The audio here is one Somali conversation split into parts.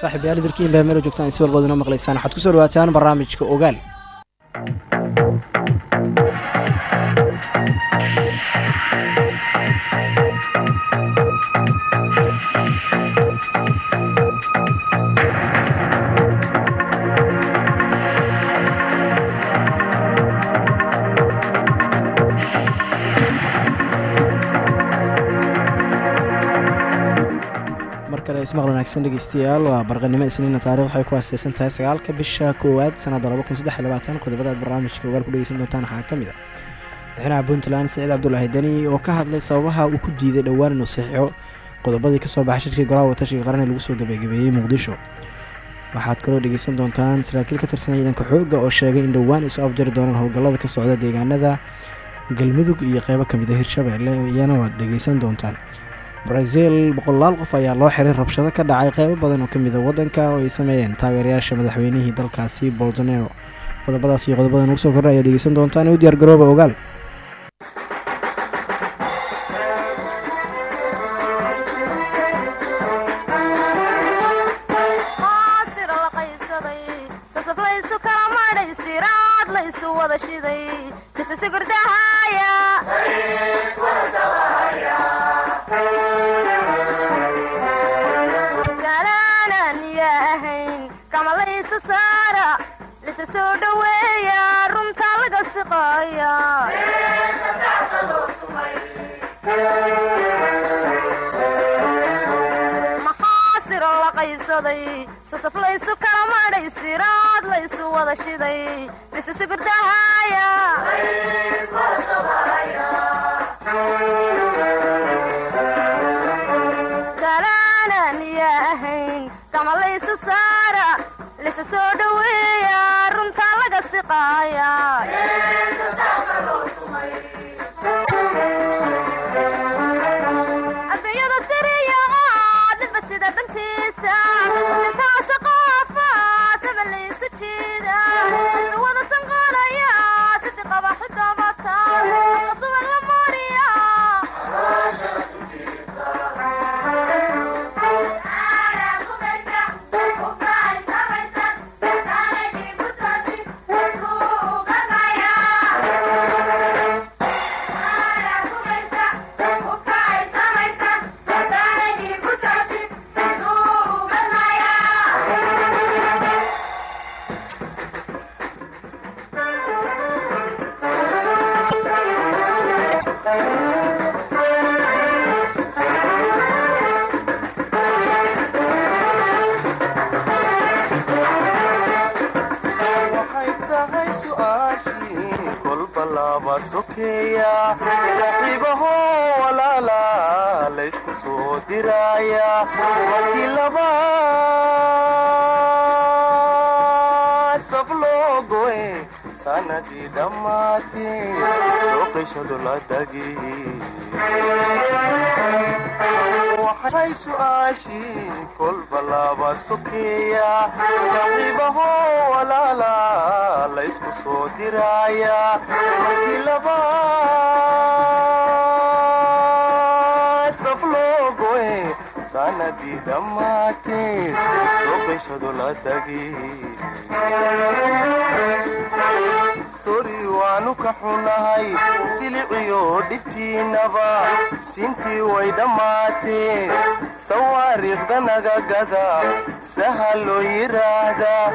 saaxiibayaal idarkiin baa meelo joogtaan si walbad inoo maqlaysaan. Waxaad ku soo dhawaataan barnaamijka ogaal ismaqal wanaagsan dhegeystayaal. Waa barqanimo isniina taarikh waxay ku aaseysan tahay sagaalka bisha koowaad sanadda qodobada aad barnaamijka ogaal ku dhegeysan doontaan. Waxaa ka mid a madaxweynaha puntland siciid cabdulaahi deni oo ka hadlay sababaha uu ku diiday dhowaan inuu saxiixo qodobadii ka soo baxay shirkii golaha watashiga qaran ee lagu soo gabagabeeyey muqdisho. Waxaad kaloo dhegeysan doontaan saraakiil ka tirsan ciidanka xoogga oo sheegay in dhowaan isu afjari doonaan howlgallada ka socda deegaanada galmudug iyo qeybo ka mid a hirshabeelle iyana waad dhegeysan doontaan brazil boqolaal qof ayaa loo xiray rabshado ka dhacay qeybo badan oo ka mid a waddanka oo ay sameeyeen taageerayaasha madaxweynihii dalkaasi bolsonero qodobadaas iyo qodobadan ugu soo kordha ayaad dhegeysan doontaan u diyaar garooba ogaal waxay laba sokeeya saxiibaho walaala laysku soo diraya markii laba saf loo goe sanadii dhammaatee soo qayshadu la dagi sori waanu ka xunahay siliciyo dhibtiinaba sintii way dhammaatee sawaariikhda naga gada saha loo yidhaahdaa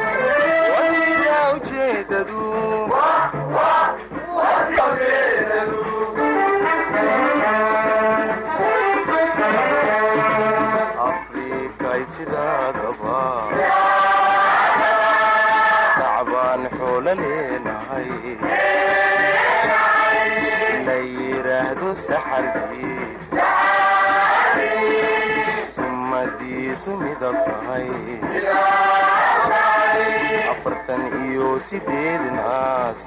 iyo sideed naas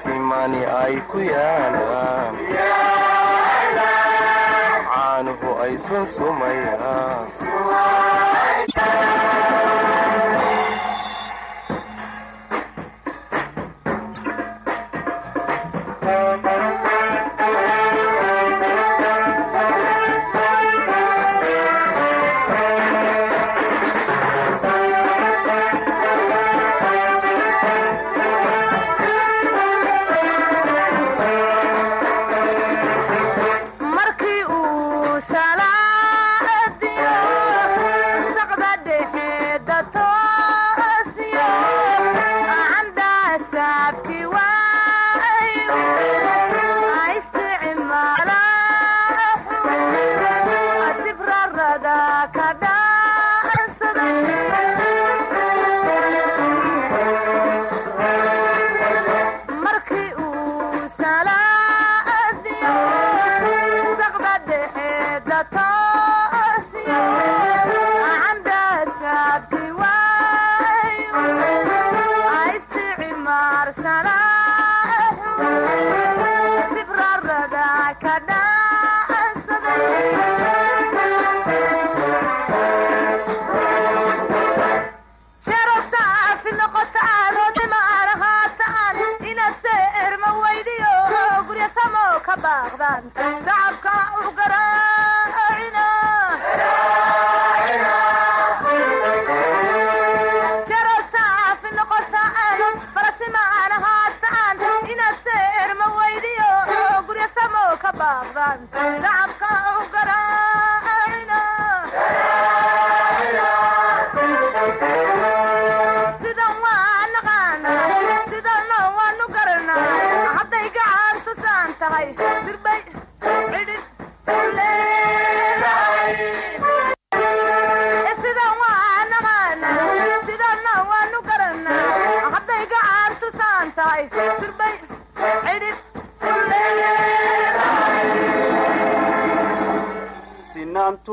simani ay ku yaalaan caanuhu ay sunsumayaan እናንቱ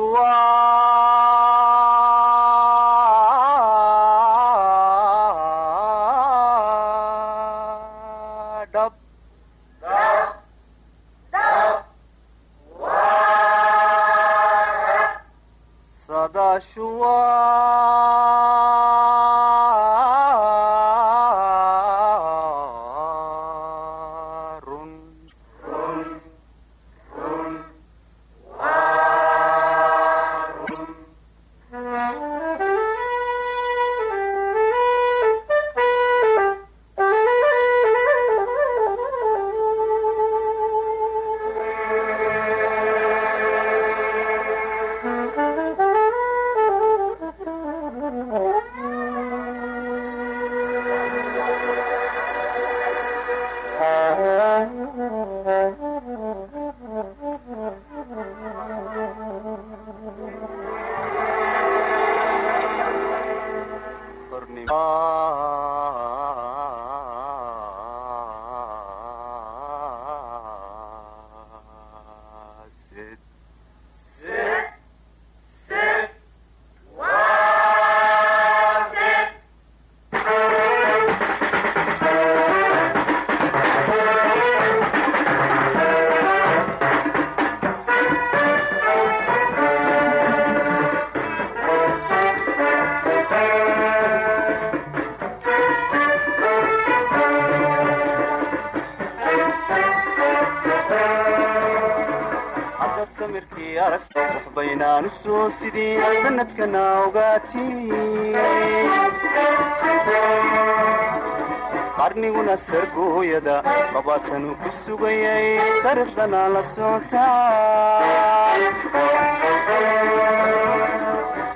qarniguna sargooyada labaatanu ku sugayay taariikhdana la socotaa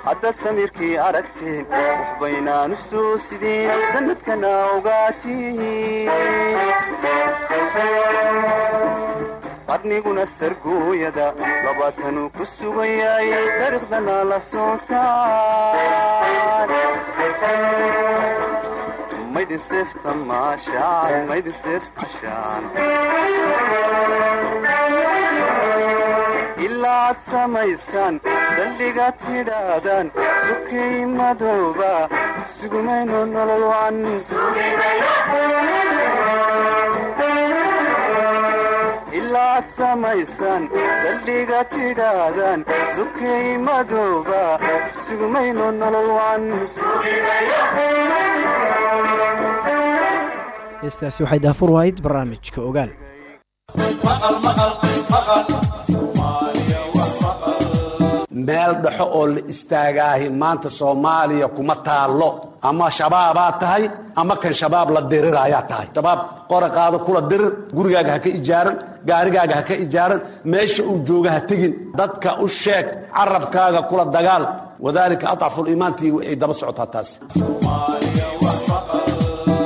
haddaad samiirkii aragteen wax baynaanu soo sideen sannadkana ogaatiin qarniguna sargooyada labaatanu ku sugayay taariikhdana la socotaan maydin seefta maashaan maydin seefta shaan ilaa aad samaysaan saldhiga tidhaahdaan sukay madooba sugumayno nolol ilaa aad samaysaan saldhiga tidhaahdaan sukay madooba sugumayno nolol wacan heestaasi waxay daafur wahayd barnaamijka ogaal meel dhexo oo la istaagaahi maanta soomaaliya kuma taallo. Ama shabaabaa tahay ama kan shabaab la diriraayaa tahay. Shabaab qora qaado kula dirir gurigaaga ha ka ijaaran gaarigaaga ha ka ijaaran meesha uu jooga ha tegin. Dadka u sheeg carabkaaga kula dagaal. Wadalika adcafu liimaantii waxay daba socotaa taas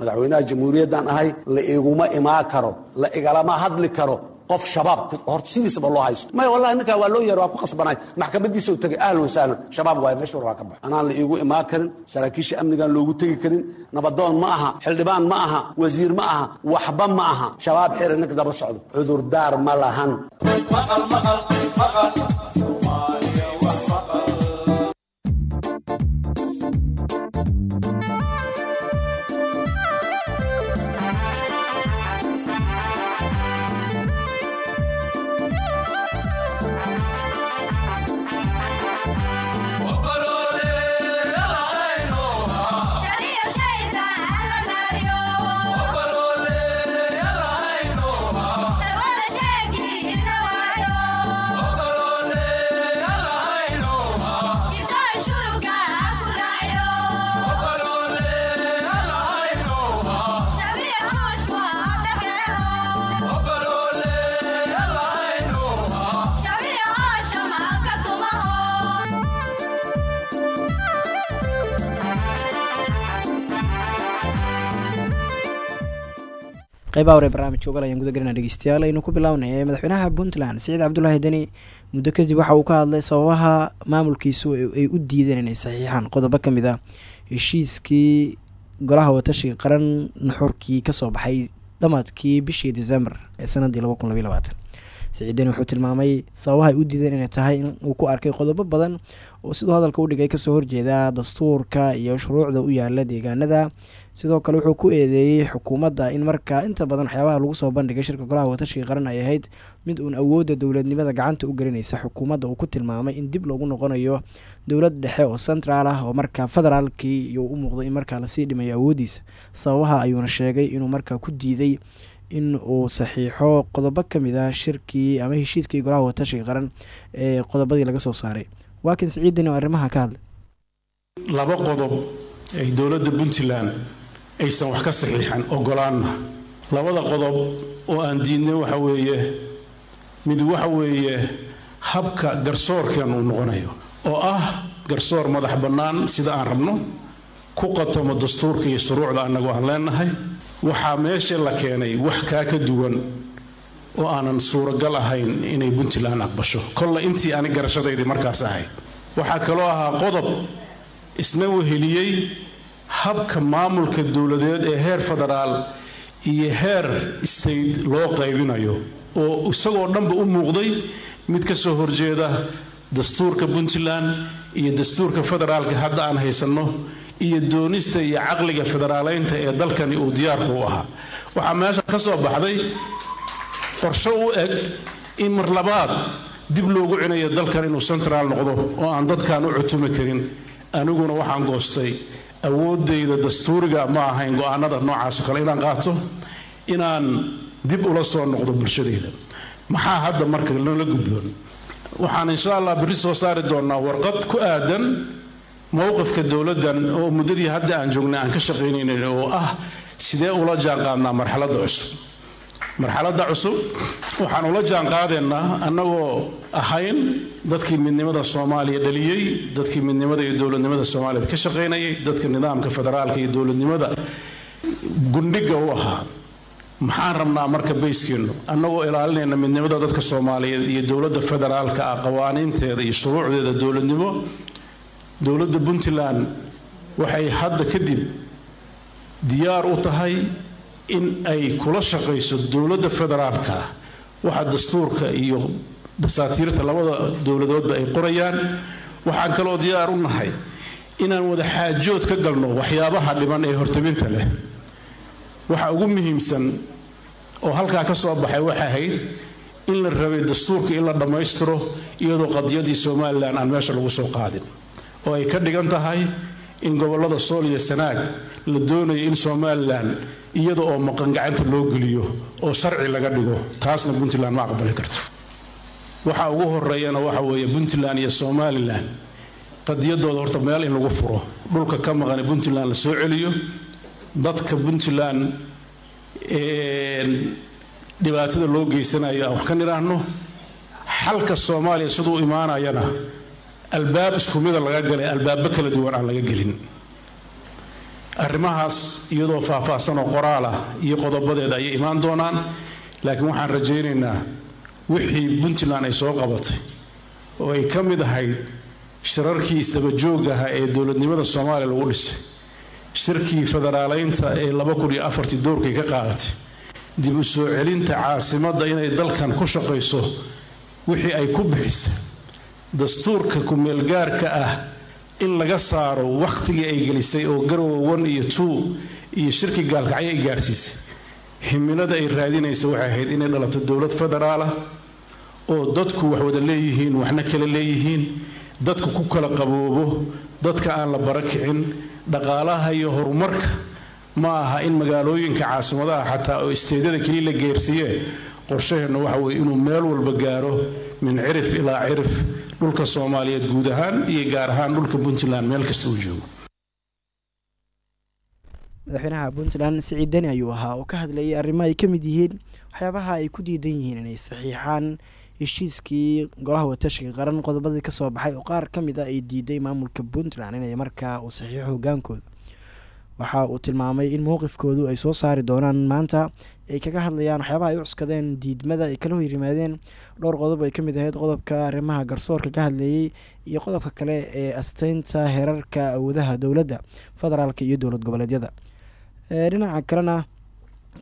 madaxweynaha jamhuuriyaddan ahay la iguma imaan karo la igalama hadli karo qof shabaab horta loo haysto. Maya wallahi ninkaa waa loo waa ku qasbanay maxkamadiisa u tegay ahlan wasahlan shabaab waaye meesha war waa ka bax. Anaan la iigu imaan karin saraakiisha amnigaan loogu tegi karin nabadoon ma aha xildhibaan ma aha wasiir ma aha waxba ma aha. Shabaab xiri ninka daba socdo cudurdaar ma lahan qaybaha hore barnaamijka ogal ayaan guda galina dhegeystayaal aynu ku bilownay madaxweynaha puntland siciid cabdulaahi deni muddo kadib waxa uu ka hadlay sababaha maamulkiisu ay u diideen inay saxiixaan qodobo ka mid ah heshiiskii golaha watashiga qaran nuxurkii ka soo baxay dhamaadkii bishii december ee sanadii laba kun labay labaatan siciid deni wuxuu tilmaamay sababaha ay u diideen inay tahay in uu ku arkay qodobo badan oo siduu hadalka u dhigay ka soo horjeeda dastuurka iyo shuruucda u yaalla deegaanada. Sidoo kale wuxuu ku eedeeyey xukuumadda in markaa inta badan waxyaabaha lagu soo bandhigay shirka golaha watashiga qaran ay ahayd mid uun awoodda dowladnimada gacanta u gelinaysa. Xukuumadda uu ku tilmaamay in dib loogu noqonayo dowlad dhexe oo central ah oo markaa federaalkii iyo u muuqdo in markaa la sii dhimayo awooddiisa sababaha ayuuna sheegay inuu markaa ku diiday in uu saxiixo qodobo ka mid ah shirkii ama heshiiskii golaha watashiga qaran ee qodobadii laga soo saaray. Waa kan siciidani oo arrimaha ka hadlay. Laba qodob ay dowladda puntland aysan wax ka saxiixan ogolaanna labada qodob oo aan diidnay waxa weeye mid waxa weeye habka garsoorkan uu noqonayo oo ah garsoor madax bannaan sida aan rabno ku qatomo dastuurka iyo shuruucda annagu aan leenahay waxaa meesha la keenay wax kaa ka duwan oo aanan suuragal ahayn inay puntland aqbasho. Kolle intii ani garashadaydii markaas ahayd. Waxaa kaloo ahaa qodob isna weheliyey habka maamulka dowladeed ee heer federaal iyo heer state loo qaybinayo oo isagoo dhanba u muuqday mid ka soo horjeeda dastuurka puntland iyo dastuurka federaalka hadda aan haysanno iyo doonista iyo caqliga federaaleynta ee dalkani uu diyaarku u ahaa. Waxaa meesha ka soo baxday qorsho u eg in mar labaad dib loogu cinayo dalkan inuu central noqdo oo aan dadkan u cutumi karin. Aniguna waxaan goostay awoodayda dastuuriga ma ahayn go'aanada noocaasoo kale inaan qaato inaan dib ula soo noqdo bulshadayda maxaa hadda marka nala gudboon? Waxaan insha allah berri soo saari doonaa warqad ku aadan mowqifka dowladdan oo muddadii hadda aan joognay aan ka shaqaynaynay oo ah sidee ula jaanqaadnaa marxaladda cusub? Marxaladda cusub waxaan ula jaanqaadaynaa annagoo ahayn dadkii midnimada soomaaliya dhaliyey dadkii midnimada iyo dowladnimada soomaaliya ka shaqaynayay dadka nidaamka federaalka iyo dowladnimada gundhiga u ahaa. Maxaan rabnaa marka bayskeennu annagoo ilaalinayna midnimada dadka soomaaliyeed iyo dowladda federaalka ah qawaaniinteeda iyo shuruucdeeda dowladnimo dowladda puntland waxay hadda kadib diyaar u tahay in ay kula shaqayso dowladda federaalka. Waxa dastuurka iyo dasaatiirta labada dowladoodba ay qorayaan. Waxaan kaloo diyaar u nahay inaan wada xaajood ka galno waxyaabaha dhiban ee hortabinta leh. Waxa ugu muhiimsan oo halkaa ka soo baxay waxay ahayd in la rabay dastuurka in la dhammaystiro iyadoo qadiyadii somalilan aan meesha lagu soo qaadin oo ay ka dhigan tahay in gobollada sool iyo sanaag la doonayo in somalilan iyada oo maqan gacanta loo geliyo oo sharci laga dhigo taasna puntland ma aqbali karto. Waxa ugu horeeyana waxa weeye puntland iyo somalilan qadiyadooda horta meel in lagu furo. Dhulka ka maqan puntland la soo celiyo. Dadka puntland dhibaatada loo geysanayo aan wax ka nidhaahno xalka soomaaliya siduu imaanayana albaab isku mida laga galay albaabo kala duwan aan laga gelin. Arrimahaas iyadoo faahfaahsan oo qoraal ah iyo qodobadeeda ayay imaan doonaan laakiin waxaan rajaynaynaa wixii puntland ay soo qabatay oo ay ka mid ahayd shirarkii isdabajoog ahaa ee dowladnimada soomaaliya lagu dhisay shirkii federaaleynta ee doorkay ka qaadatay. Dib u soo celinta caasimadda inay dalkan ku shaqayso wixii ay ku bixisay dastuurka ku-meelgaarka ah in laga saaro wakhtigii ay gelisay oo garowa one iyo two iyo shirki gaalkacyo ay gaarsiisay himilada ay raadinaysa waxay ahayd inay dhalato dowlad federaalah oo dadku wax wada leeyihiin waxna kala leeyihiin. Dadku ku kala qaboobo dadka aan la barakicin dhaqaalaha iyo horumarka. Ma aha in magaalooyinka caasimadaha xataa oo isteedyada keliya la geersiiyee qorshaheenna waxa weye inuu meel walba gaaro min cirif ilaa cirif dhulka soomaaliyeed guud ahaan iyo gaar ahaan dhulka puntland meel kasta uu joogo. Madaxweynaha puntland siciid deni ayuu ahaa oo ka hadlayay arrimo ay ka mid yihiin waxyaabaha ay ku diidan yihiin inay saxiixaan heshiiskii golaha watashiga qaran qodobadii ka soo baxay oo qaar ka mid a ay diiday maamulka puntland inay markaa uu saxiixo hogaankooda waxa uu tilmaamay in mowqifkoodu ay soo saari doonaan maanta ay kaga hadlayaan waxyaabaha ay u cuskadeen diidmada ay kala horyimaadeen dhowr qodob ay ka mid ahayd qodobka arrimaha garsoorka ka hadleeyey iyo qodobka kale ee asteynta heerarka awoodaha dowladda federaalk iyo dowlad goboleedyada. Dhinaca kalena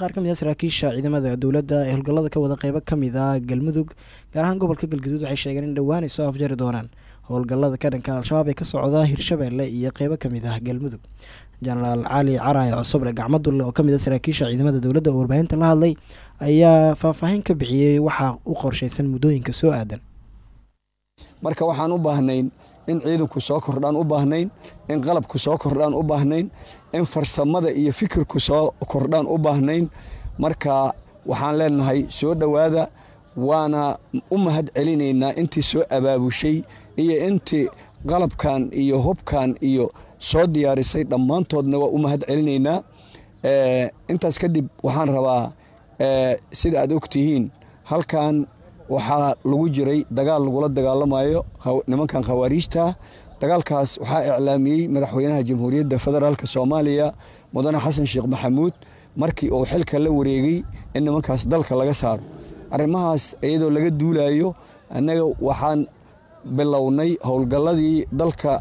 qaar ka mid a saraakiisha ciidamada dowladda ee howlgallada ka wada qeybo ka mid a galmudug gaar ahaan gobolka galgaduud waxay sheegeen in dhowaan ay soo afjari doonaan. Howlgallada ka dhanka al-shabaab ee ka socda hirshabeelle iyo qeybo ka mid ah galmudug jenaraal cali caraay cosoble gacmadulle oo ka mid a saraakiisha ciidamada dowladda oo warbaahinta la hadlay ayaa faahfaahin ka bixiyey waxaa u qorsheysan muddooyinka soo aadan. Marka waxaan u baahnayn in ciidanku soo kordhaan u baahnayn in qalabku soo kordhaan u baahnayn in farsamada iyo fikirku soo kordhaan u baahnayn. Marka waxaan leenahay soo dhowaada waana u mahad celinaynaa intii soo abaabushay iyo intii qalabkan iyo hubkan iyo soo diyaarisay dhammaantoodna waa u mahad celinaynaa. Intaas kadib waxaan rabaa sida aad og tihiin halkan waxaa lagu jiray dagaal lagula dagaalamayo nimankan khawaariijta. Dagaalkaas waxaa iclaamiyey madaxweynaha jamhuuriyadda federaalk soomaaliya mudane xasan sheekh maxamuud markii uu xilka la wareegay in nimankaas dalka laga saaro. Arrimahaas iyadoo laga duulayo annaga waxaan bilownay howlgalladii dalka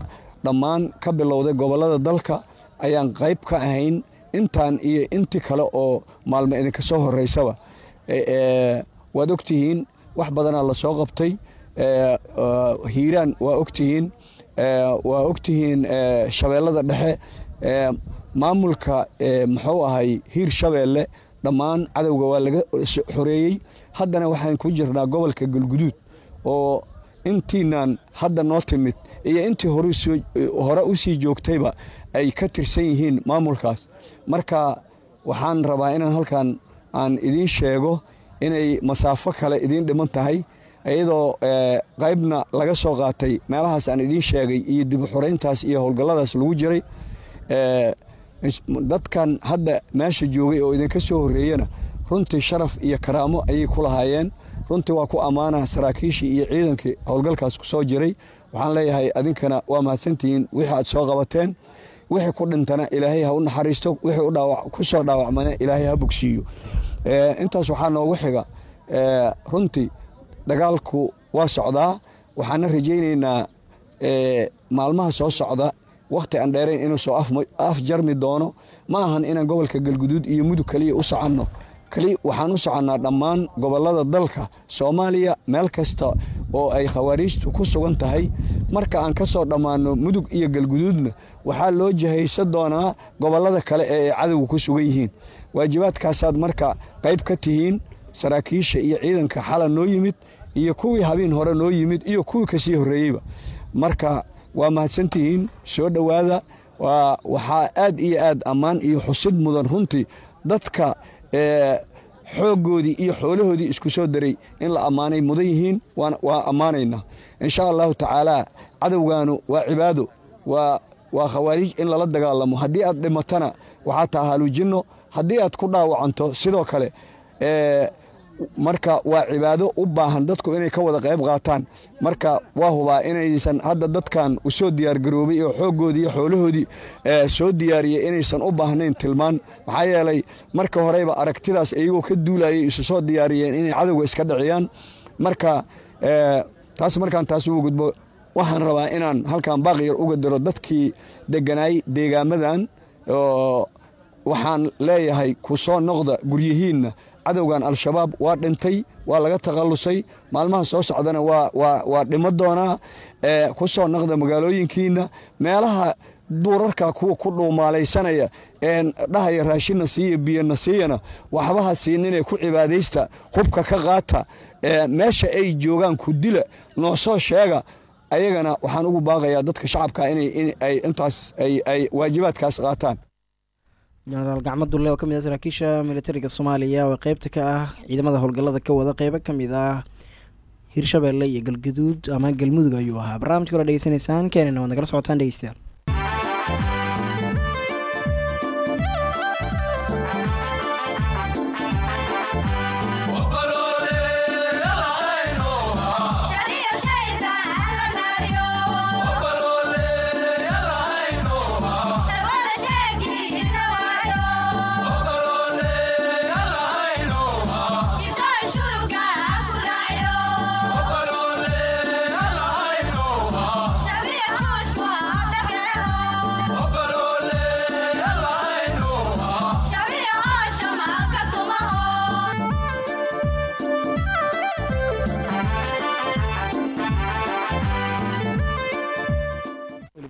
dhammaan ka bilowday gobollada dalka ayaan qayb ka ahayn intaan iyo intii kale oo maalmo idinka soo horeysaba. Waad ogtihiin wax badanaa la soo qabtay. Hiiraan waa ogtihiin. Waa ogtihiin shabeellada dhexe. Maamulka muxuu ahay hiir shabeelle dhammaan cadowga waa laga xoreeyey. Haddana waxaan ku jirnaa gobolka galguduud oo intiinaan hadda noo timid iyo intii hore u sii joogtayba ay ka tirsan yihiin maamulkaas. Marka waxaan rabaa inaan halkan aan idiin sheego inay masaafo kale idiin dhiman tahay iyadoo qaybna laga soo qaatay meelahaas aan idiin sheegay iyo dib u xoreyntaas iyo howlgalladaas lagu jiray dadkan hadda meesha joogay oo idinka soo horreeyana runtii sharaf iyo karaamo ayay ku lahaayeen. Runtii waa ku ammaana saraakiishii iyo ciidankii howlgalkaas ku soo jiray waxaan leeyahay adinkana waa mahadsantihiin. Wixii aad soo qabateen wixii ku dhintana ilaahay ha u naxariisto wixii ku dhaawacmana ilaahay ha bogsiiyo. Intaas waxaa noogu xiga runtii dagaalku waa socdaa. Waxaana rajaynaynaa maalmaha soo socda. Wakhti aan dheerayn inuu soo afjarmi doono. Ma ahan inaan gobolka galguduud iyo mudug kaliya u soconno. Waxaan u soconnaa dhammaan gobollada dalka. Soomaaliya meel kasta oo ay khawaariijtu ku sugan tahay. Marka aan ka soo dhammaanno mudug iyo galguduudna waxaa loo jihaysan doonaa gobollada kale ee ay cadowga ku sugan yihiin. Waajibaadkaasaad marka qayb ka tihiin saraakiisha iyo ciidanka xala noo yimid iyo kuwii habeen hore noo yimid iyo kuwii ka sii horreeyeyba. Marka waa mahadsantihiin soo dhowaada waxaa aad iyo aad ammaan iyo xusid mudan runtii. Dadka xooggoodii iyo xoolahoodii isku soo daray in la ammaanay mudan yihiin waa ammaanaynaa insha allahu tacaalaa cadowgaanu waa cibaado waa khawaariij in lala dagaalamo. Haddii aad dhimatana waxaa taha haluujinno haddii aad ku dhaawacanto sidoo kale marka waa cibaado u baahan dadku inay ka wada qayb qaataan. Marka waa hubaa inaysan hadda dadkan u soo diyaargaroobay oo xooggoodii iyo xoolahoodii soo diyaariyay inaysan u baahnayn tilmaan. Maxaa yeelay marka horeyba aragtidaas iyagoo ka duulayay isu soo diyaariyeen inay cadowga iska dhiciyaan. Marka taas markaan taas ugu gudbo waxaan rabaa inaan halkan baaqyar uga diro dadkii deganaay deegaamadan waxaan leeyahay ku noqda guryihiinna cadowgan al-shabaab waa dhintay waa laga takhallusay. Maalmaha soo socdana waa dhimo doonaa ku soo noqda magaalooyinkiina meelaha duurarka kuwa ku dhuumaalaysanaya ee dhahaya raashinna siiya biyana siiyana waxbaha siininee ku cibaadaysta hubka ka qaata meesha ay joogaan ku dila noo soo sheega. Ayagana waxaan ugu baaqayaa dadka shacabka inay intaas ay waajibaadkaas qaataan jenaraal gacmo dulle oo ka mid ah saraakiisha militariga soomaaliya oo qeybta ka ah ciidamada howlgallada ka wada qeybo ka mid ah hirshabeelle iyo galgaduud ama galmudug ayuu ahaa. Barnaamijka hore dhegeysanaysaan keenana waad nagala socotaan dhegeystayaal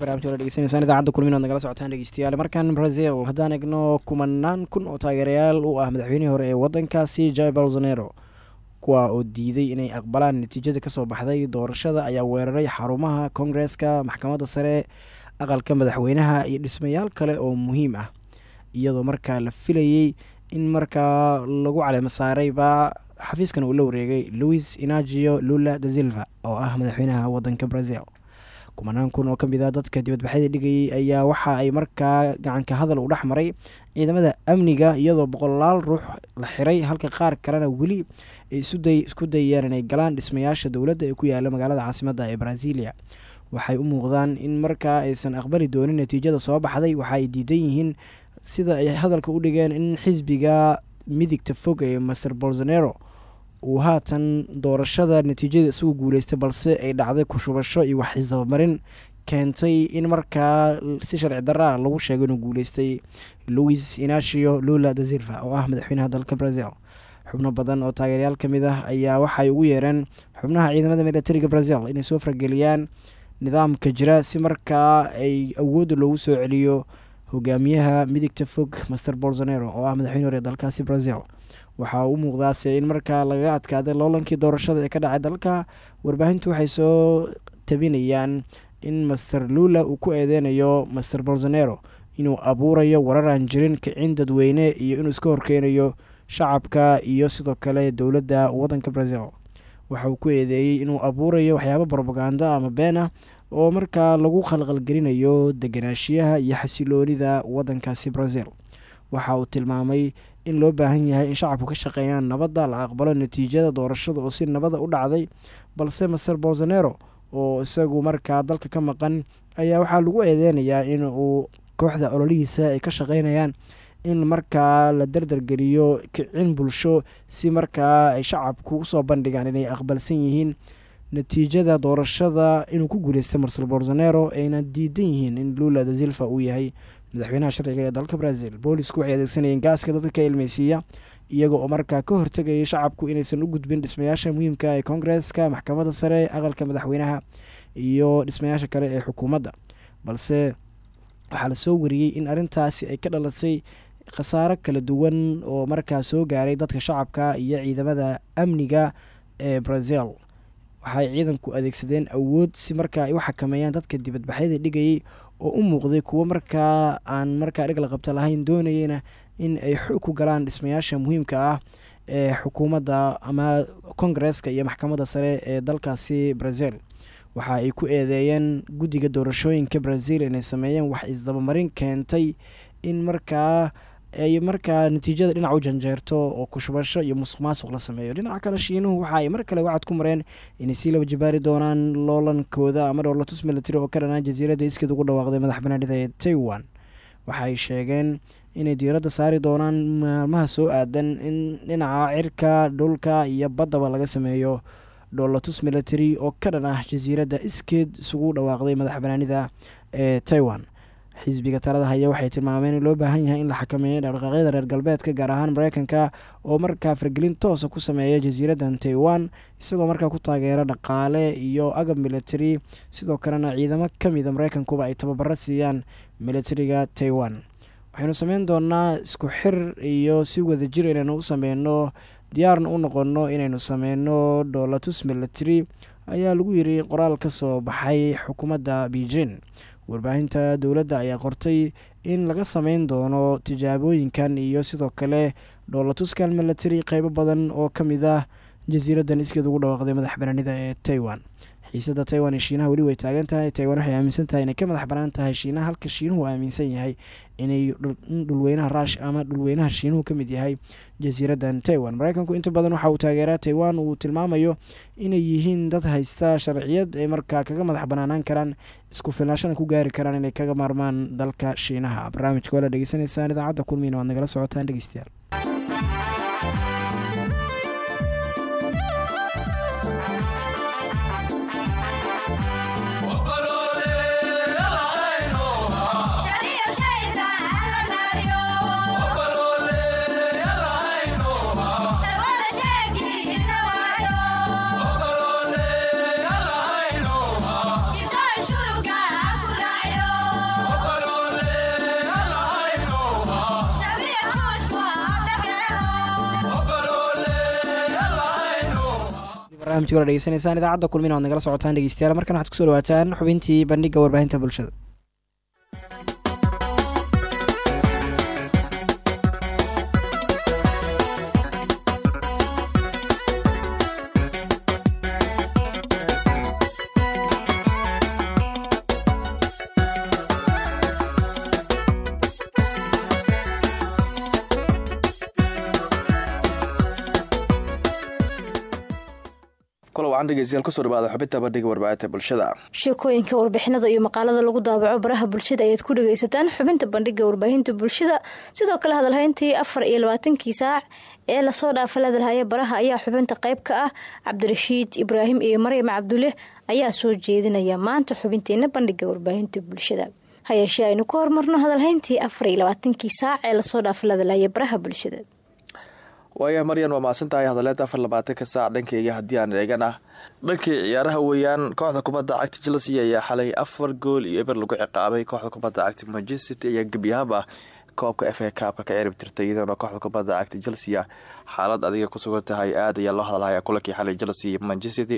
degeysanaysaan idaacadda kulmin oad nagala socotaan dhegeystayaal. Markan brazil haddaan egno kumanaan kun oo taageerayaal u ah madaxweynihii hore ee waddankaasi jai bolsonero kuwa oo diiday inay aqbalaan natiijada ka soo baxday doorashada ayaa weeraray xarumaha koongareska maxkamadda sare aqalka madaxweynaha iyo dhismayaal kale oo muhiim ah. Iyadoo markaa la filayey in markaa lagu caleemo saarayba xafiiskan uu la wareegay louis inagio lula da silva oo ah madaxweynaha waddanka brazil kumanaan kun oo ka mid ah dadka dibadbaxyada dhigayay ayaa waxa ay markaa gacanka hadal u dhex maray ciidamada amniga iyadoo boqolaal ruux la xiray halka qaar kalena weli ay isku dayayaan inay galaan dhismayaasha dowladda ee ku yaalla magaalada caasimadda ee brasilia waxay u muuqdaan in markaa aysan aqbali doonin natiijada soo baxday waxa ay diidan yihiin sida ay hadalka u dhigeen in xisbiga midigta fog ee master bolsonero uu haatan doorashada natiijada isagu guuleystay balse ay dhacday ku-shubasho iyo wax isdabamarin keentay in markaa si sharci darra ah lagu sheego inuu guuleystay louis inacio lula da silva oo ah madaxweynaha dalka brazil. Xubno badan oo taageeryaal ka mid ah ayaa waxay ugu yeereen xubnaha ciidamada militariga brazil inay soo fargeliyaan nidaamka jira si markaa ay awoodda loogu soo celiyo hogaamiyaha midigta fog master bolsonero oo ah madaxweyne hore dalkaasi brazil waxaa u muuqdaase in markaa lagaga adkaaday loolankii doorashada ee ka dhacay dalka. Warbaahintu waxay soo tabinayaan in master lula uu ku eedeynayo master bolsonero inuu abuurayo warar aan jirin kicin dadweyne iyo inuu iska horkeenayo shacabka iyo sidoo kale dowladda waddanka brazil. Waxa uu ku eedeeyey inuu abuurayo waxyaabo brobaganda ama been ah oo markaa lagu khalqalgelinayo deganaashiyaha iyo xasiloonida waddankaasi brazil. Waxa uu tilmaamay in loo baahan yahay in shacabku ka shaqeeyaan nabadda la aqbalo natiijada doorashada oo si nabada u dhacday. Balse master bolsonero oo isagu markaa dalka ka maqan ayaa waxaa lagu eedeynayaa in uu kooxda ololihiisa ay ka shaqeynayaan in markaa la dardargeliyo kicin bulsho si markaa ay shacabku u soo bandhigaan inay aqbalsan yihiin natiijada doorashada inuu ku guuleystay master bolsonero ayna diidan yihiin in lula da silva uu yahay madaxweynaha sharciga ee dalka brazil boolisku waxay adeegsanayeen gaaska dadka ka ilmeysiiya iyaga oo markaa ka hortegayay shacabku inaysan u gudbin dhismayaasha muhiimka ee koongareeska maxkamadda sare aqalka madaxweynaha iyo dhismayaasha kale ee xukuumadda. Balse waxaa la soo wariyey in arrintaasi ay ka dhalatay khasaaro kala duwan oo markaa soo gaaray dadka shacabka iyo ciidamada amniga ee brazil. Waxay ciidanku adeegsadeen awood si markaa ay u xakameeyaan dadka dibadbaxyada dhigayay oo u muuqday kuwo markaa aan markaa dhig la qabta lahayn doonayeyna in ay xog ku galaan dhismayaasha muhiimka ah ee xukuumadda ama kongareeska iyo maxkamadda sare ee dalkaasi brazil. Waxa ay ku eedeeyeen guddiga doorashooyinka brazil inay sameeyeen wax isdabamarin keentay in markaa ay markaa natiijada dhinac u janjeerto oo kushubasho iyo musuq maasuq la sameeyo dhinaca kale shiinuhu waxa ay mar kale wacad ku mareen inay sii laba jabaari doonaan loolankooda ama dhowlatus military oo ka dhanaa jasiiradda iskeed ugu dhawaaqday madax banaanida ee taiwan. Waxay sheegeen inay diiradda saari doonaan maalmaha soo aadan in dhinaca cirka dhulka iyo baddaba laga sameeyo dhowlatus military oo ka dhan ah jasiiradda iskeed isugu dhawaaqday madax banaanida ee taiwan xisbiga talada haya waxay tilmaameen in loo baahan yahay in la xakameeyo dhaqdhaqaaqyada reer galbeedka gaar ahaan mareykanka oo markaa fargelin toosa ku sameeya jasiiraddan taiwan isagoo markaa ku taageera dhaqaale iyo agab military sidoo kalena ciidamo ka mida mareykankuba ay tababaro siiyaan militariga taiwan. Waxaynu sameyn doonaa isku xir iyo si wadajir inaynu u sameyno diyaarna u noqono inaynu sameyno dhowlatus military ayaa lagu yiri qoraal ka soo baxay xukuumadda beijing warbaahinta dowladda ayaa qortay in laga sameyn doono tijaabooyinkan iyo sidoo kale dhowlatuskan military qeybo badan oo ka mid ah jasiiraddan iskeed ugu dhawaaqday madax banaanida ee taiwan xiisada taiwan iyo shiinaha weli way taagan tahay taiwan waxay aaminsan tahay inay ka madax bannaan tahay shiinaha halka shiinuhu aaminsan yahay inay dhulweynaha rush ama dhulweynaha shiinuhu ka mid yahay jasiiraddan taiwan. Mareykanku inta badan waxa uu taageeraa taiwan uu tilmaamayo inay yihiin dad haysta sharciyad ay markaa kaga madax banaanaan karaan isku filnaashana ku gaari karaan inay kaga maarmaan dalka shiinaha. Barnaamijka waa la dhegeysanaysaan idaacadda kulmiina waad nagala socotaan dhegeystayaal barnamijka wala dhegeysanaysaan idaacadda kulmina waad nagala socotaan dhegeystayaal. Markan waxaad ku soo dhawaataan xubintii bandhiga warbaahinta bulshada. Sheekooyinka warbixinada iyo maqaalada lagu daabaco baraha bulshada ayaad ku dhagaysataan xubinta bandhiga warbaahinta bulshada. Sidoo kale hadalhayntii afar iyo labaatankii saac ee la soo dhaafa la hadalhaya baraha ayaa xubinta qayb ka ah. Cabdirashiid ibraahim iyo maryam cabdulle ayaa soo jeedinaya maanta xubinteena bandhiga warbaahinta bulshada. Hayeeshee aynu ku hormarno hadalhayntii afar iyo labaatankii saac ee la soo dhaafa la hadalhaya baraha bulshada waaya maryan waa mahadsan tahay hadaleenta afar labaatanka saac dhankeyga haddii aan eegan ah dhankii ciyaaraha weeyaan kooxda kubadda cagta chelsea ayaa xalay afar gool iyo eber lagu ciqaabay. Kooxda kubadda cagta manchester city ayaa gebyahaanba koobka f a ka cirib tirtay iyadoona kooxda kubadda cagta chelsea xaalad adiga ku sugan tahay aad ayaa loo hadalhaya kulankii xalay chelsea manchester city.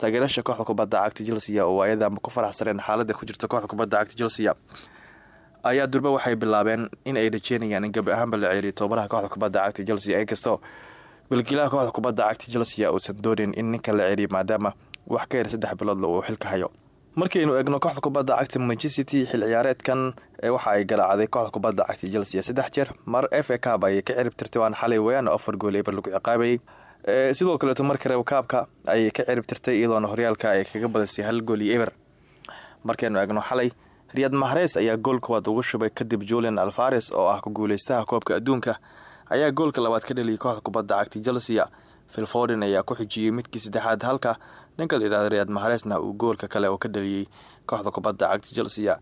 Taageerasha kooxda kubadda cagta chelsea oo ayadaanba ku faraxsaneen xaalada ku jirta kooxda kubadda cagta chelsea ayaa durba waxay bilaabeen in ay rajeynayaan in gabi ahaanba la ceeriyo. Tobabaraha kooxda kubadda cagta chelsea. Inkastoo bilgilaha kooxda kubadda cagta chelsea uusan doonin in ninka la ceeriyo maadaama wax ka yar saddex biloodla uu xilka hayo. Markaynu eegno kooxda kubadda cagta manchester xil ciyaareedkan waxa ay garaacday kooxda kubadda cagta chelsea. Saddex jeer mar f a cab ka cirib tirtay waan xalay wayaan oo afar gool eber lagu ciqaabayay sidoo kaleeto markare kaabka ayay ka cirib tirtay iyadoona horyaalka ay kaga badisay hal gool iyo eber. Markaynu eegno xalay riyad mahreys ayaa gool koowaad ugu shubay kadib julian alfares oo ah ku guuleystaha koobka adduunka. Ayaa goolka labaad ka dheliyay kooxda kubadda cagta chelsea filforden ayaa ku xijiyey midkii saddexaad halka ninka la yidhahda riyad mahresna uu goolka kale oo ka dheliyey kooxda kubadda cagta chelsea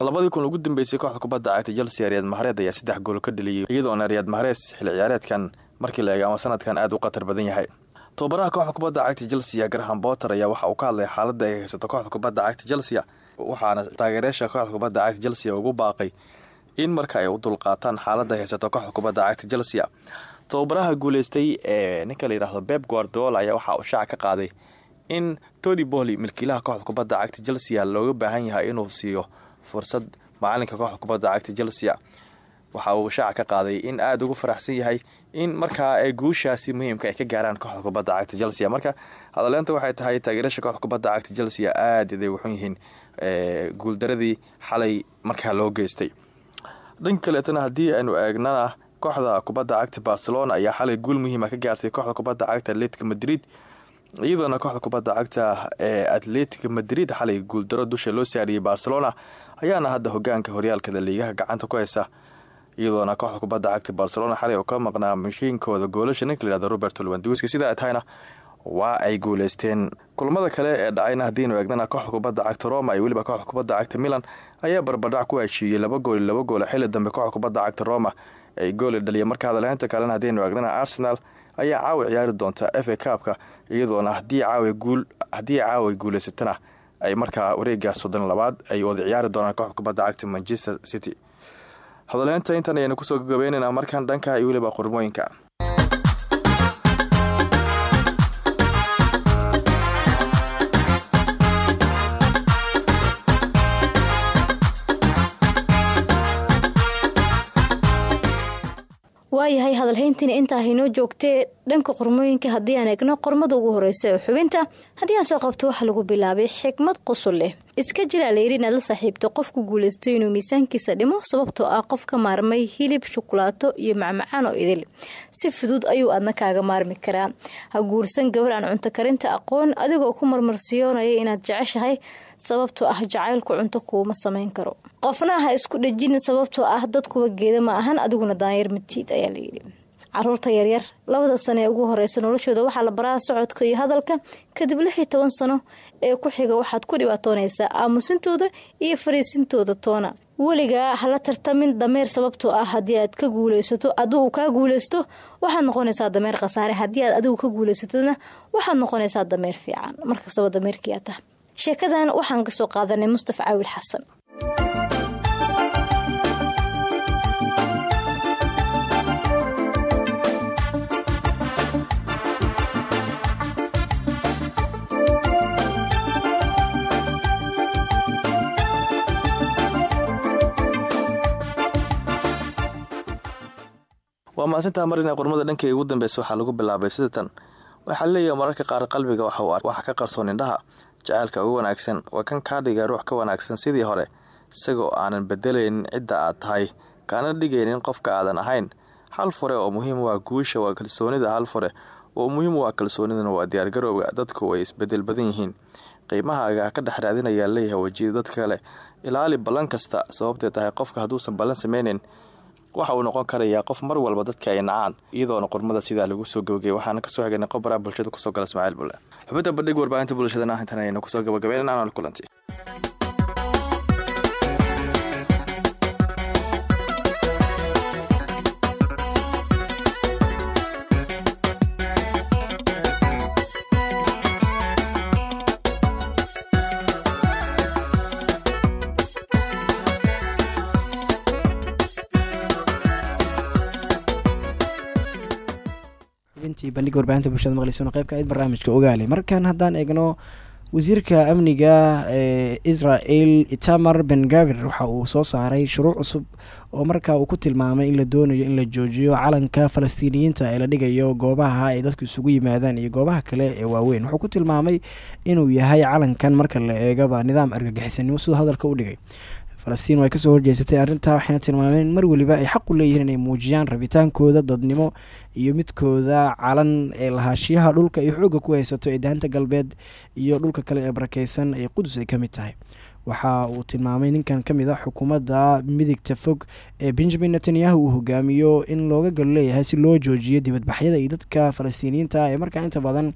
labadii kun ugu dambeysay kooxda kubadda cagta chelsea riyaad mahreed ayaa saddex gool ka dheliyay iyadoona riyaad mahrees xilli ciyaareedkan markii la eega ama sanadkan aada u khatar badan yahay. Tobabaraha kooxda kubadda cagta chelsea graham botter ayaa waxa uu ka hadlay xaaladda ay haysato kooxda kubadda cagta chelsea waxaana taageerayaasha kooxda kubadda cagta chelsea ugu baaqay in marka ay u dulqaataan xaaladda ay haysato kooxda kubadda cagta chelsea. Tababaraha guuleystay ee ninka la yidhaahdo beb guardiola ayaa waxa uu shaac ka qaaday in tony bolly milkiilaha kooxda kubadda cagta chelsea looga baahan yahay inuu siiyo fursad macalinka kooxda kubadda cagta chelsea. Waxa uu shaac ka qaaday in aada ugu faraxsan yahay in markaa ay guushaasi muhiimka ay ka gaaraan kooxda kubadda cagta chelsea. Marka hadaleenta waxay tahay taageerasha kooxda kubadda cagta chelsea aada iday wuxun yihiin guuldaradii xalay markaa loo geystay. Dhanka kaleetana haddii aynu eegnana kooxda kubadda cagta barcelona ayaa xalay guul muhiima ka gaartay kooxda kubadda cagta atletica madrid. Iyadoona kooxda kubadda cagta ee atletica madrid xalay guuldaro dusha loo saariyey barcelona ayaana hadda hogaanka horyaalkada liigaha gacanta ku haysa. Iyadoona kooxda kubadda cagta barcelona xalay oo ka maqnaa mashiinkooda goolasha ninka layihahdo robert lwandiwiski sida ay tahayna waa ay guuleysteen. Kulamada kale ee dhacayna haddiinu eegnana kooxda kubadda cagta roma iyo weliba kooxda kubadda cagta milan ayaa barbadhac ku heshiiyey laba gooli laba goola xilli dambe kooxda kubadda cagta roma ay gooli dhaliya marka hadalhaynta kalena haddiinu eegnana arsenal ayaa caawa ciyaari doonta f a kaabka iyadoona haddii caawa guuleysatana ay markaa wareegaas soddon labaad ay wada ciyaari doonaan kooxda kubadda cagta manchester city. Hadalhaynta intan ayaynu ku soo gagabeynayna markan dhanka iyo weliba qormooyinka waayahay hadalhayntiina intaa haynoo joogtee dhanka qormooyinka haddii aan eegno qormada ugu horeysa ee xubinta haddii aan soo qabto waxa lagu bilaabay xikmad qusul leh. Iska jiraa layidhi inaad la saaxiibto qofku guulaysto inuu miisaankiisa dhimo sababtoo ah qof ka maarmay hilib shukulaato iyo macmacaan oo idil. Si fudud ayuu aadna kaaga maarmi karaa. Ha guursan gabar aan cunto karinta aqoon adigoo ku marmarsiyoonaya inaad jeceshahay sababtoo ah jacaylku cunto kuuma samayn karo. Qofna ha isku dhejin sababtoo ah dadkuwa geeda ma ahan adiguna daanyar matiid ayaa layidhi carruurta yaryar labada sano ee ugu horeysa noloshooda waxaa la baraa socodka iyo hadalka. Kadib lix toban sano ee ku xiga waxaad ku dhibaatoonaysaa aamusintooda iyo fariisintooda toona. Weligaa hala tartamin dameer sababtoo ah haddii aad ka guuleysato aduu kaa guuleysto waxaad noqonaysaa dameer khasaare. Haddii aad adigu ka guuleysatona waxaad noqonaysaa dameer fiican. Markastaba dameerkii aad taha sheekadan waxaan ka soo qaadanay mustafa caawil xasan. Waa maasintaa marina qormada dhankay ugu dambeysa waxaa lagu bilaabay sida tan waxaa leeyahay mararka qaar qalbiga waxa ka qarsoon indhaha jacaylka ugu wanaagsan. Waa kan kaa dhiga ruux ka wanaagsan sidii hore isagoo aanan bedelaynin cidda aad tahay kaana dhigaynin qofka aadan ahayn. Hal fure oo muhiim waa guusha waa kalsoonida hal fure. Oo muhiim waa kalsoonidana waa diyaargarowga. Dadku way isbeddel badan yihiin. Qiimahaaga ka dhex raadinayaa leeyahay wejiyada dadka kale. Ilaali ballan kasta sababtay tahay qofka hadduusan ballan sameynin waxa uu noqon karayaa qof mar walba dadka ay nacaan iyadoona qormada sidaa lagu soo gabagay waxaana ka soo xigana qobaraa bulshada ku soo gala ismaaciil bulle xubinta bandhig warbaahinta bulshadana intan ayaynu ku soo gabagabeyn aanal kulanti xubintii bandhiga warbaahinta bulshada maqleysoona qeybka ayd barnaamijka ogaale. Markan haddaan eegno wasiirka amniga ee israel itamar ben gaver waxa uu soo saaray shuruuc cusub oo markaa uu ku tilmaamay in la doonayo in la joojiyo calanka falastiiniyiinta ee la dhigayo goobaha ay dadku isugu yimaadaan iyo goobaha kale ee waaweyn. Wuxuu ku tilmaamay inuu yahay calankan marka la eegaba nidaam argagixisanimo siduu hadalka u dhigay falastiin way ka soo horjeesatay arrintaa waxayna tilmaameen mar weliba ay xaq u leeyihiin inay muujiyaan rabitaankooda dadnimo iyo midkooda calan ee lahaashiyaha dhulka iyo xoogga ku haysato ee daanta galbeed iyo dhulka kale ee barakeysan ee qudus ay ka mid tahay. Waxa uu tilmaamay ninkan ka mid a xukuumadda midigta fog ee benjamin netanyahu uu hogaamiyo in looga gal leeyahay si loo joojiyo dibadbaxyada iyo dadka falastiiniyiinta ee markaa inta badan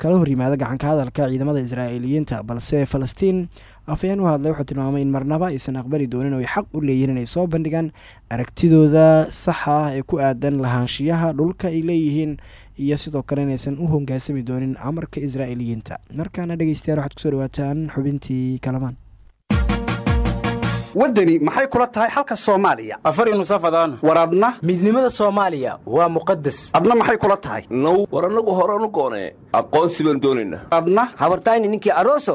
kala horyimaada gacanka hadalka ciidamada israa'iiliyiinta balse falastiin afayeen u hadlay wuxuu tilmaamay in marnaba aysan aqbali doonin oo ay xaq u leeyihiin inay soo bandhigaan aragtidooda saxa ah ee ku aadan lahaanshiyaha dhulka ay leeyihiin iyo sidoo kale inaysan u hongaansami doonin amarka israa'iiliyiinta. Markaana dhegeystayaal waxaad ku soo dhawaataan xubintii kalamaan. Waddani maxay kula tahay xalka soomaaliya? Afari nusafadaan war adna? Midnimada soomaaliya waa muqadas adna maxay kula tahay? Now war annagu horanu goonee aqoonsi baan doonaynaa adna? Habartayni ninkii aroso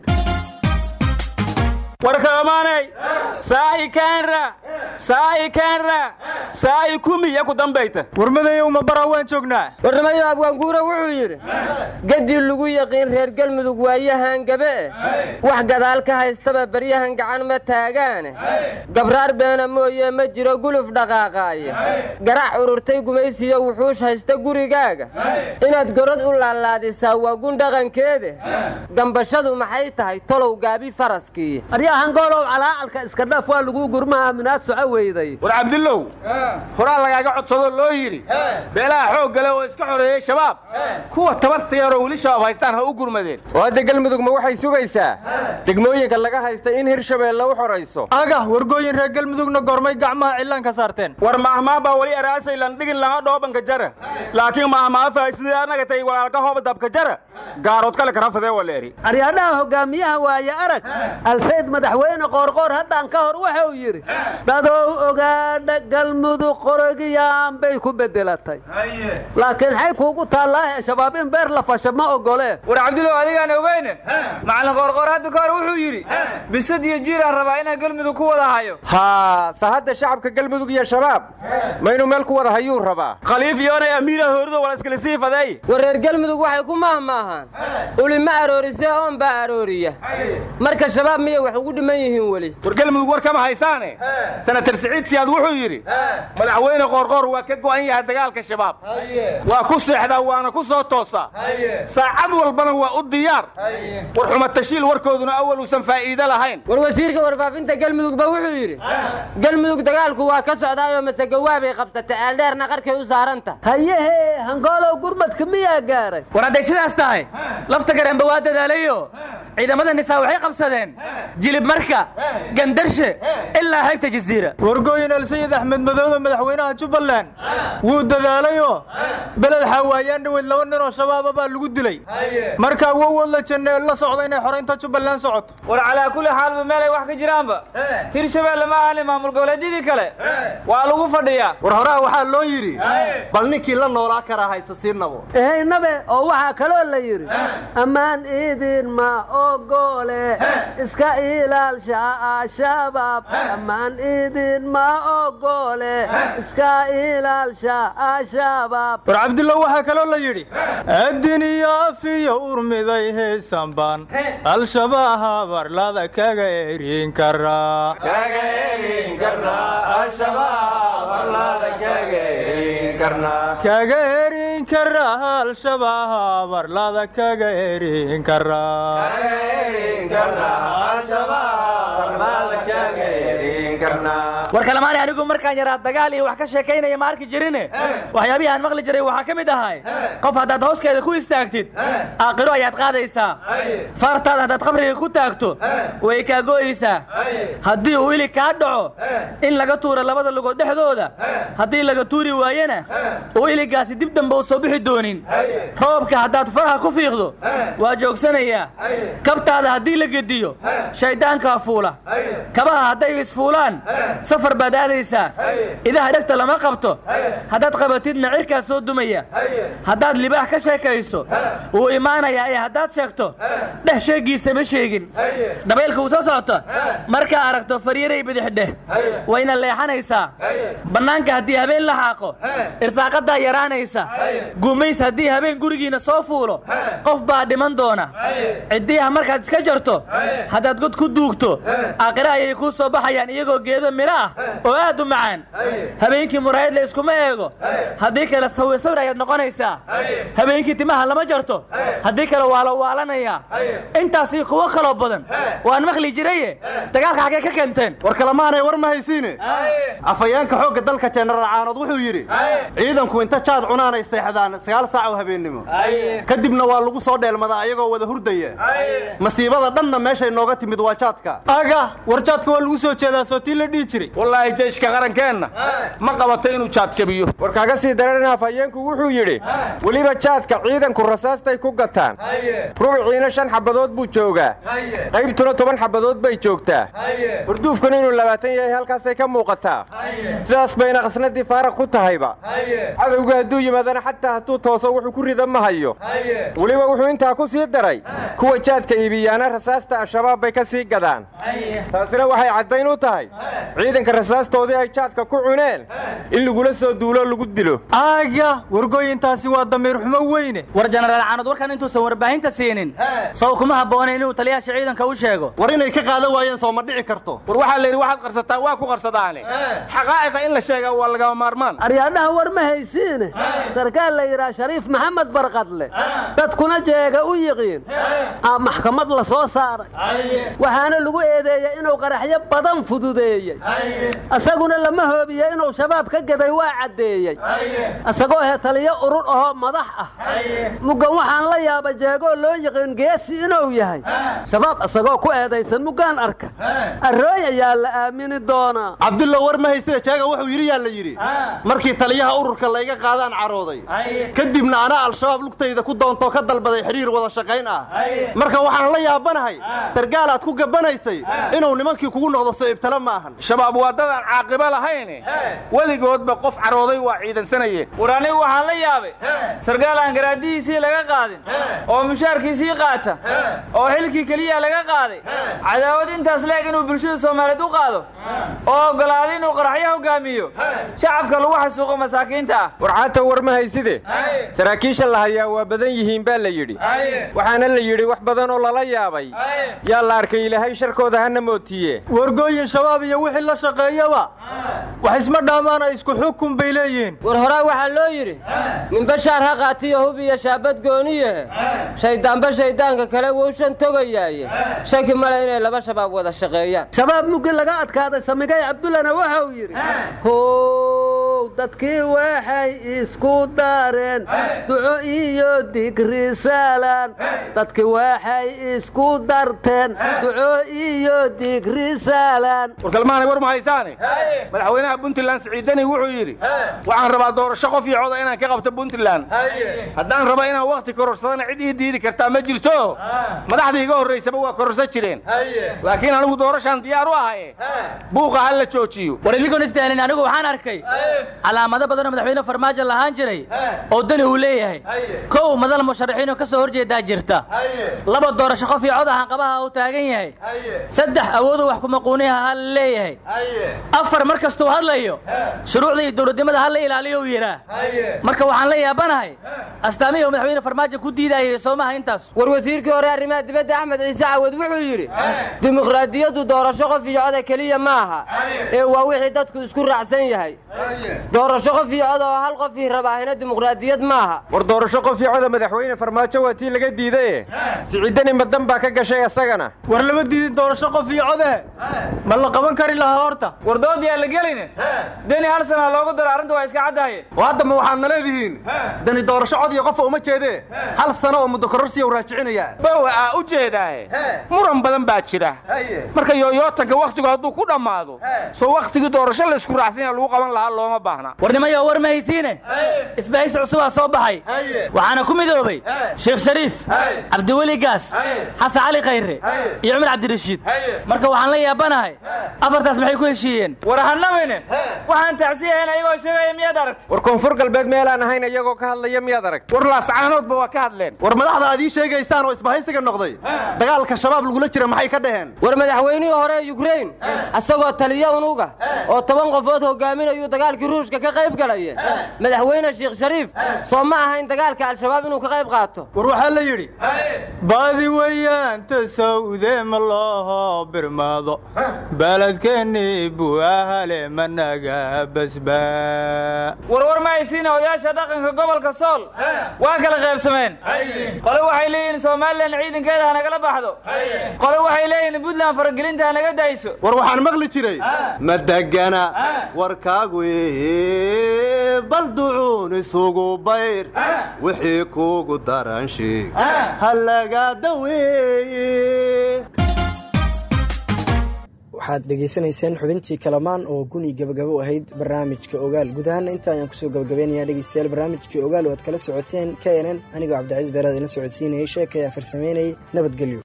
war kalamaanay saa'i kaanra saa'i kaanra saa'i kumiya ku dambayta. War madayow ma baraa waan joognaa. Warnamayo abwaanguura wuxuu yidhi gaddii lagu yaqiin reer galmudug waayahan gabe eh wax gadaal ka haystaba baryahan gacan ma taagaane. Gabraar beena mooye ma jiro guluf dhaqaaqaaye. Garac ururtay gumaysiyo wuxuush haysta gurigaaga. Inaad gorod u laalaadisaa waa gun dhaqankeede. Gambashadu maxay tahay tolow gaabi faraskii hangolow calaacalka iska dhaf waa laguu gurmaha minaad soco weyday. War cabdillow horaa lagaaga codsado loo yidhi beelaha xoog gale oo iska xoreeyey shabaab kuwa tabarta yaroo weli shabaab haystaan ha u gurmadeen. Oo hadda galmudug ma waxay sugaysaa. Degmooyinka laga haysta in hirshabeelle u xorayso. Aga wargooyin reer galmudugna goormay gacmaha cillaan ka saarteen. War mahmaa baa weli eraasaylan dhigin laga dhoobanka jara. Laakiin mahmaafahay sidii annaga tay walaalka hooba dabka jara. Gaarood kale karafadee waleeri. Aryaadhaha hogaamiyaha waaye arag. Alsayd madaxweyne qoorqoor haddaan ka hor waxa uu yidhi dadow ogaadha galmudug qorogiyaan bay ku beddelatay. Laakiin xay kuugu taallaahe shabaab in beer la fasha ma ogolee war cabdillow adigaan ogeyne? Macallin qoorqoor hadda ka hor wuxuu yidhi bisad iyo jiiraan rabaa inaan galmudug ku wada hayo. Haa sa hadda shacabka galmudug iyo shabaab ma inuu meel ku wada hayuu rabaa. Khaliif yoonay amiira hoorido wala iskala sii fadeey war reer galmudug waxay ku mahmaahaan. Uli ma aroorisee oon baa arooriya. Marka shabaab miyay wax ugu dhiman yihiin weli. War galmudug war kama haysaane? Senatar siciid siyaad wuxuu yidhi madaxweyne qoorqoor waa ka go'an yahay dagaalka shabaab. Waa ku seexdaa waana ku soo toosaa. Saacad walbana waa u diyaar. War xumatashiil warkooduna awal uusan faa'iide lahayn. War wasiirka warfaafinta galmudugba wuxuu yidhi galmudug dagaalku waa ka socdaayoo masegawaabay qabsatay eeldheerna qarkay u saaranta. Hayehe hangoolow gurmadka miyaa gaaray? War hadday sidaas tahay? Lafta gareenba waa dadaalayo ciidamada nisaa waxay qabsadeen? Jilib marka gandarshe ilaa haybta jasiira. Wargooyin alsayid axmed madoobe madaxweynaha jubbaland. Wuu dadaalayoo beled xaawaayaan dhaweyd laba nin oo shabaaba baa lagu dilay. Markaa wowood la janne la socda inay xoraynta jubbaland socoto. War calaa kulli xaalba meelay wax ka jiraanba? Hirshabeelle ma ahani maamul goboleedyadii kale. Waa lagu fadhiyaa. War horaa waxaa loo yidhi bal ninkii la noolaa karaa hayse siinabo ehaynabe oo waxaa kaloo la yidhi ammaan idin ma ogole iska ilaalsha shabaab ammaan idin ma ogole iska ilaalsha shabaab war cabdullow waxaa kaloo la yidhi addin iyo afiyo urmiday heesanbaan al-shabaab barlada kaga erin karaa kaga erin karaa al-shabaab barlada kaga erin karaa war kalamaani anigu markaan yaraa dagaal iyo wax ka sheekaynaya ma arki jirine? Waxyaabihii aan maqli jiray waxaa ka mid ahay. Qof haddaad hooskeeda ku istaagtid aakhiro ayaad qaadaysaa. Fartaada haddaad qabriga ku taagto way kaa go'aysaa haddii uu ilig kaa dhaco in laga tuuro labada lugood dhexdooda haddii laga tuuri waayena uu iligaasi dib dambe u soo bixi doonin. Roobka haddaad faraha ku fiiqdo waa joogsanayaa kabtaada haddii la gediyo shayddaankaa fuula. Kabaha hadday isfuulaan safar baad aadaysaa idaha dhegta lama qabto. Haddaad qabatidna cirkaas soo dumaya. Haddaad libaax ka sheekayso wuu imaanayaa ee haddaad sheegto dheh sheeggiisa ma sheegin. Dabaylka wuu soo socota. Markaa aragto faryaray bidix dheh. Wayna leexanaysaa. Bannaanka haddii habeen la xaaqo irsaaqaddaa yaraanaysa. Gumays haddii habeen gurigiinna soo fuulo qof baa dhiman doona. Ciddiyaha markaad iska jarto haddaad god ku duugto aakhire ayay kuu soo baxayaan iyagoo miro ah oo aad u macaan. Habeenkii muraayad la iskuma eego. Haddii kale sawir sawir ayaad noqonaysaa. Habeenkii timaha lama jarto. Haddii kale waa la waalanayaa. Intaas iyo kuwo kaloo badan. Waan maqli jiraye dagaalka xaggee ka keenteen. War kalemaanay war ma haysiine. Afhayeenka xoogga dalka jenaraal caanood wuxuu yidhi ciidanku inta jaad cunaanay seexdaan sagaal saac oo habeennimo kadibna waa lagu soo dheelmadaa ayagoo wada hurdaya masiibada dhanna meeshay nooga timid waa jaadka aga war jaadka waa lagu soo jeedaa soo tii la dhihi jiray. Wallaahi jeyshka qarankeenna ma qabato inuu jaad jabiyo. War kaaga sii dareeran afhayeenku wuxuu yidhi weliba jaadka ciidanku rasaastay ku gataan. Rubiciina shan xabadood buu joogaa. Qaybtuna toban xabadood bay joogtaa. Furduufkuna inuu labaatan yahay halkaasay ka muuqataa. Sidaas bayna qasnadii faaraq ku tahayba. Cadowga hadduu yimaadana xataa hadduu tooso wuxuu ku rida ma hayo. Weliba wuxuu intaa ku sii daray kuwa jaadka iibiyaana rasaasta al-shabaab bay ka sii gadaan. Taasina waxay caddayn u tahay ciidanka rasaastoodii ay jaadka ku cuneen. In lagula soo duuloo lagu dilo. Aaga wargooyintaasi waa damiir xumo weyne. War jenaraal caanood warkan intuusan warbaahinta siinin. Saw kuma habboona inuu taliyaasha ciidanka u sheego. War inay ka qaadan waayeen soo ma dhici karto. War waxaa la yidhi waxaad qarsataan waa ku qarsadaane xaqaa'iqa in la sheegaa waa lagama maarmaan. Aryaadhaha war ma haysiine. Sarkaal la yidhaha shariif maxamed barqadle dadkuna jeega u yiqiin. Maxkamad la soo saaray. Waxaana lagu eedeeyey inuu qaraxyo badan fududeeyey isaguna lama hoobiye inuu shabaab ka gaday waa caddeeyey isagoo he taliyo urur ahoo madax ah. Muggan waxaan la yaaba jeegoo loo yiqiin geesi inuu yahay. Shabaab isagoo ku eedaysan muggaan arka. Arrooy ayaa la aamini doonaa. Cabdulla war ma haysida jeega wuxuu yidhi yaa la yidhi. Markii taliyaha ururka layga qaadaan carooday. Kadibna anaa al-shabaab lugtayda ku doontoo ka dalbaday xidhiir wada shaqayn ah. Marka waxaan la yaabanahay sargaal aad ku gabbanaysay inuu nimankii kugu noqdo soo ibtala ma ahan shabaab waa dadaan caaqibo lahayne weligoodba qof carooday waa ciidansanayeen war anigu waxaan la yaabay. Sargaal aan garaadihiisii laga qaadin. Oo mushaarkiisii qaata. Oo xilkii keliya laga qaaday. Cadaawad intaas leeg inuu bulshada soomaaliyeed u qaado. Oo oggolaaday inuu qaraxyo hogaamiyo. Shacabka lagu xasuuqo masaakiinta ah. Warcaata war ma hayside. Saraakiisha la hayaa waa badan yihiin baa la yidhi. Waxaana la yidhi wax badan oo lala yaabay. Yaa la arkay ilaahay sharkooda hana mootiye wargooyin shabaab iyo wixii la shaqeeyaba. Wax isma dhaamaana isku xukun bay leeyihiin. War horaa waxaa loo yidhi nin bashaar ha qaatiyo hub iyo shaabad gooniyahe shayddaanba shayddaanka kale wuu shan togayaaye. Shaki male inay laba shabaab wada shaqeeyaan. Shabaab muggi laga adkaaday samigay cabdullana waxa uu yidhi how dadkii waxay isku dareen. Duco iyo digrisaalan dadkii waxay isku darteen. Duco iyo digrisaalan warkalmaanay war ma haysaane? Madaxweynaha puntland siciidani wuxuu yidhi waxaan rabaa doorasho qof iyo coda inaan ka qabto puntland. Haddaan rabo inaan wakhti kororsadana cid ii diidi kartaa ma jirto? Madaxdii iga horraysaba waa kororsan jireen. Laakiin anigu doorashaan diyaar u ahaye. Buuqa ha la joojiyo. War isdaalin anigu waxaan arkay calaamado badanoo madaxweyne farmaajo lahaan jiray oo dani uu leeyahay. Kow madal musharaxiinoo ka soo horjeedaa jirta. Laba doorasho qof iyo cod ahaan qabaha uu taagan yahay. Saddex awoodu wax kumaquuniha ha la leeyahay. Afar mar kastuu hadlayo shuruucda iyo dowladnimada ha la ilaaliyo uu yidhaa marka waxaan la yaabanahay astaamihii uu madaxweyne farmaajo ku diidayay soomaha intaas. War wasiirkii hore arrimaha dibadda axmed ciise cawad wuxuu yidhi dimuqraadiyaddu doorasho qof iyo coda keliya ma aha ee waa wixii dadku isku raacsan yahay doorasho qof iyo oo hal qofii rabaahina dimuqraadiyad maaha. War doorasho qof iyo coda madaxweyne farmaajo waa tii laga diidaye siciidani madan baa ka gashay isagana war lama diidin doorasho qof iyo codehe ma la qaban kari lahaa horta? War dood yaa la gelin deni hal sana loogu daro arrinta waa iska caddahaye oo hadda ma waxaadna leedihiin. Dani doorasho cod iyo qofa uma jeedee hal sano oo muddo kororsiya u raajicinayaa. Bowa aa u jeedaahe muran badan baa jira. Marka yooyootanka wakhtigu hadduu ku dhammaado soo wakhtigii doorasho laysku raacsan yaha lagu qaban lahaa looma baahna warnimayo war ma haysiine isbahaysi cusubaa soo baxay. Waxaana ku midoobay sheekh shariif cabdiweli gaas xasan cali khayre iyo cumar cabdirashiid marka waxaan la yaabanahay afartaas maxay ku heshiiyeen? War hanamine waxaan tacsiyahayn ayagoo sheegaya miyaad aragta war koonfur galbeed meelaan ahayn iyagoo ka hadlaya miyaad aragta war laascaanoodba waa ka hadleen. War madaxda aad ii sheegaysaan oo isbahaysiga noqday dagaalka shabaab lagula jira maxay ka dhaheen? War madaxweynihii hore ee yukrain isagoo taliyo unuga oo toban qofood hogaaminayuu dagaalkii ruushka ka qayb galaya madaxweyne sheekh shariif soo ma ahayn dagaalka al-shabaab inuu ka qayb qaato? War waxaa la yidhi baadi weyaanta sawde ma looho birmaado. Baladkeennii buu ahale managa basbaa warwar ma haysiina odayaasha dhaqanka gobolka sool? Waa kala qaybsameen qole waxay leeyihiin somalilan ciidankeeda ha nagala baxdo. Qole waxay leeyihiin puntland faragelinta ha naga dayso. War waxaan maqli jiray ma degana warkaagu bal ducuun isugu bayr wixii kuugu daran sheeg ha laga daweeye. Waxaad dhegaysanayseen xubintii kalamaan oo guni gabagabo u ahayd barnaamijka ogaal. Guud ahaanna inta ayaan ku soo gabagabeynaya dhegeystayaal barnaamijkii ogaal oo aad kala socoteen k n n. Anigoo cabdicaiis beeraad ina socodsiinayay sheekaya farsamaynayay nabadgelyo